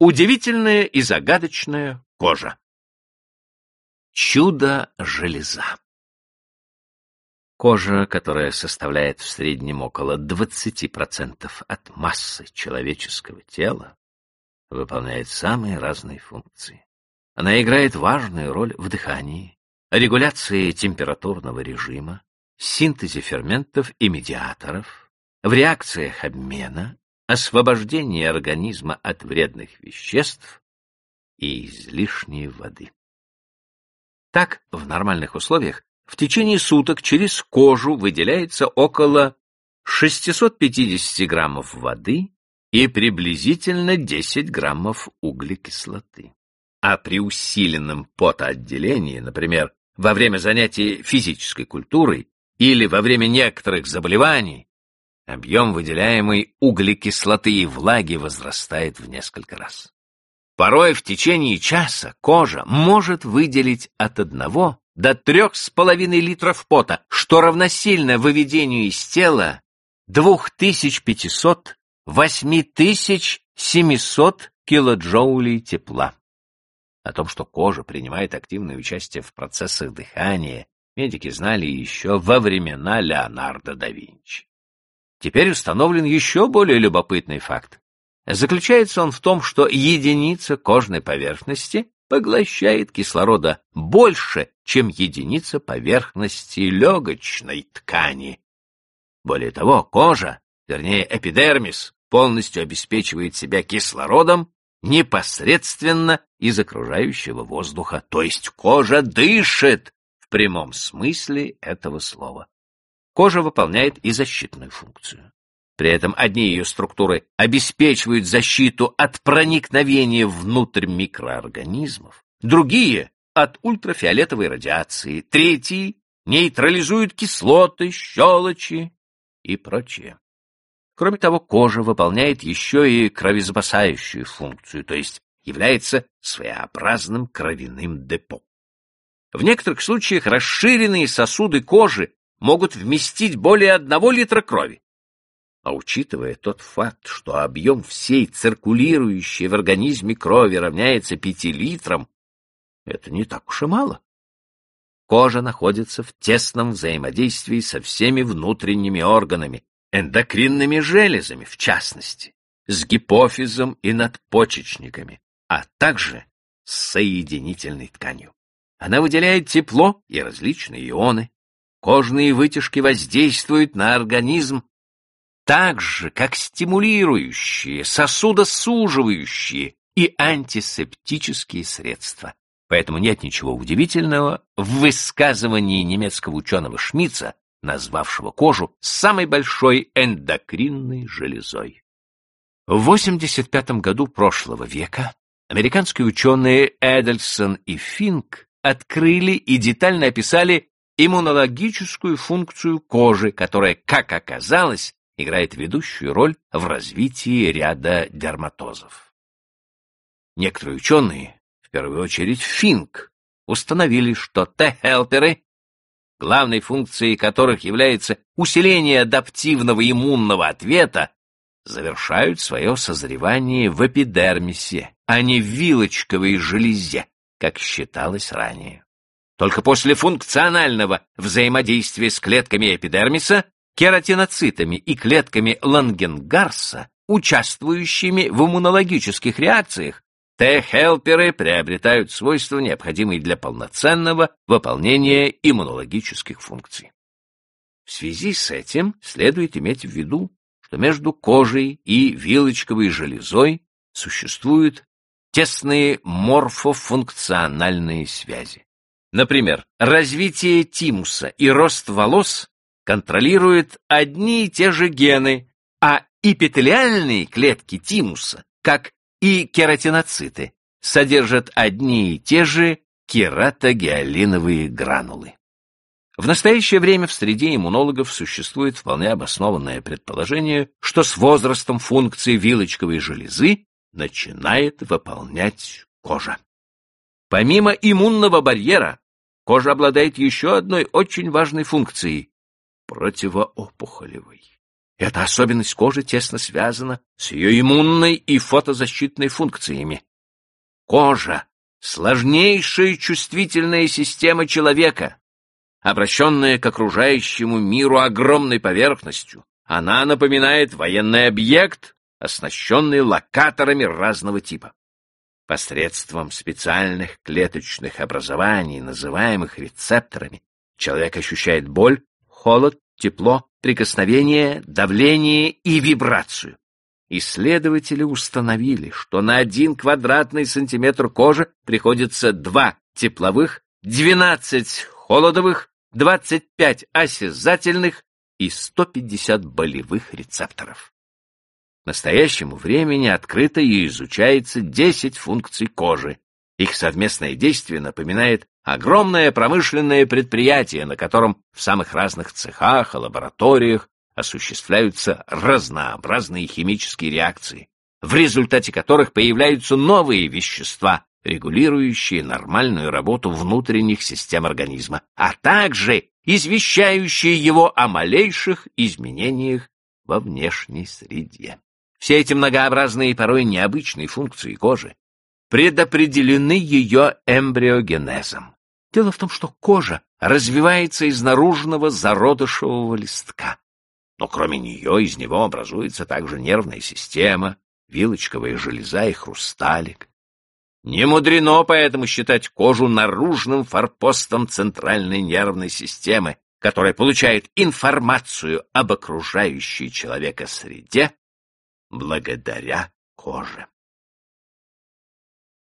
Удивительная и загадочная кожа. Чудо-железа. Кожа, которая составляет в среднем около 20% от массы человеческого тела, выполняет самые разные функции. Она играет важную роль в дыхании, регуляции температурного режима, синтезе ферментов и медиаторов, в реакциях обмена, освобождении организма от вредных веществ и излишней воды. Так, в нормальных условиях в течение суток через кожу выделяется около 650 граммов воды и приблизительно 10 граммов углекислоты. А при усиленном потоотделении, например, во время занятий физической культурой или во время некоторых заболеваний, объем выделяемой углекислоты и влаги возрастает в несколько раз. Порой в течение часа кожа может выделить от одного до трех с половиной литров пота, что равносильно выведению из тела 2500-8700 килоджоулей тепла. О том, что кожа принимает активное участие в процессах дыхания, медики знали еще во времена Леонардо да Винчи. Теперь установлен еще более любопытный факт. Заключается он в том, что единица кожной поверхности поглощает кислорода больше, чем единица поверхности легочной ткани. Более того, кожа, вернее эпидермис, полностью обеспечивает себя кислородом непосредственно из окружающего воздуха, то есть кожа дышит в прямом смысле этого слова. Кожа выполняет и защитную функцию. При этом одни ее структуры обеспечивают защиту от проникновения внутрь микроорганизмов, другие — от ультрафиолетовой радиации, третьи — нейтрализуют кислоты, щелочи и прочее. Кроме того, кожа выполняет еще и кровезапасающую функцию, то есть является своеобразным кровяным депо. В некоторых случаях расширенные сосуды кожи могут вместить более одного литра крови. А учитывая тот факт, что объем всей циркулирующей в организме крови равняется пяти литрам, это не так уж и мало. Кожа находится в тесном взаимодействии со всеми внутренними органами, эндокринными железами в частности, с гипофизом и надпочечниками, а также с соединительной тканью. Она выделяет тепло и различные ионы. Кожные вытяжки воздействуют на организм так же, как стимулирующие, сосудосуживающие и антисептические средства. Поэтому нет ничего удивительного в высказывании немецкого ученого Шмидца, назвавшего кожу самой большой эндокринной железой. В 85 году прошлого века американские ученые Эдельсон и Финк открыли и детально описали иммунологическую функцию кожи, которая, как оказалось, играет ведущую роль в развитии ряда дерматозов. Некоторые ученые, в первую очередь Финк, установили, что Т-хелперы, главной функцией которых является усиление адаптивного иммунного ответа, завершают свое созревание в эпидермисе, а не в вилочковой железе, как считалось ранее. Только после функционального взаимодействия с клетками эпидермиса кератиноцитами и клетками Лангенгарса, участвующими в иммунологических реакциях, Т-хелперы приобретают свойства, необходимые для полноценного выполнения иммунологических функций. В связи с этим следует иметь в виду, что между кожей и вилочковой железой существуют тесные морфофункциональные связи. Например, развитие тимуса и рост волос контролируют одни и те же гены, а эпителиальные клетки тимуса, как и кератиноциты, содержат одни и те же кератогиалиновые гранулы. В настоящее время в среде иммунологов существует вполне обоснованное предположение, что с возрастом функции вилочковой железы начинает выполнять кожа. Помимо иммунного барьера, кожа обладает еще одной очень важной функцией противоопухолевой. Эта особенность кожи тесно связана с ее иммунной и фотозащитной функциями. Кожа — сложнейшая чувствительная система человека, обращенная к окружающему миру огромной поверхностью. Она напоминает военный объект, оснащенный локаторами разного типа. Посредством специальных клеточных образований, называемых рецепторами, человек ощущает боль, холод, тепло, прикосновение, давление и вибрацию. Исследователи установили, что на один квадратный сантиметр кожи приходится два тепловых, 12 холодовых, 25 осязательных и 150 болевых рецепторов. Настоящему времени открыто и изучается 10 функций кожи. Их совместное действие напоминает огромное промышленное предприятие, на котором в самых разных цехах и лабораториях осуществляются разнообразные химические реакции, в результате которых появляются новые вещества, регулирующие нормальную работу внутренних систем организма, а также извещающие его о малейших изменениях во внешней среде. Все эти многообразные и порой необычные функции кожи предопределены ее эмбриогенезом. Дело в том, что кожа развивается из наружного зародышевого листка. Но кроме нее из него образуется также нервная система, вилочковая железа и хрусталик. Не мудрено поэтому считать кожу наружным форпостом центральной нервной системы, которая получает информацию об окружающей человека среде благодаря коже.